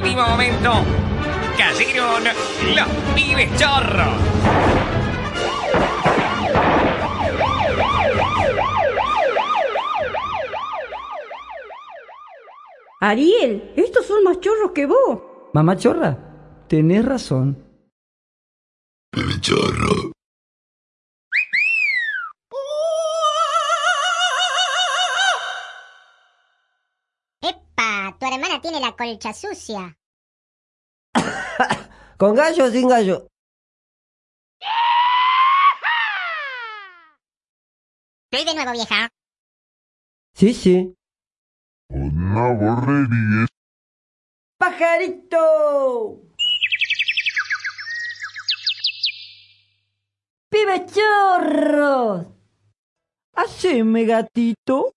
momento cayeron los pibes chorros. Ariel, estos son más chorros que vos. Mamá chorra, tenés razón. Chorro. Hermana tiene la colcha sucia. ¿Con gallo o sin gallo? Estoy de nuevo, vieja. Sí, sí. Una borrería. ¡Pajarito! ¡Pibe chorros! Haceme, gatito.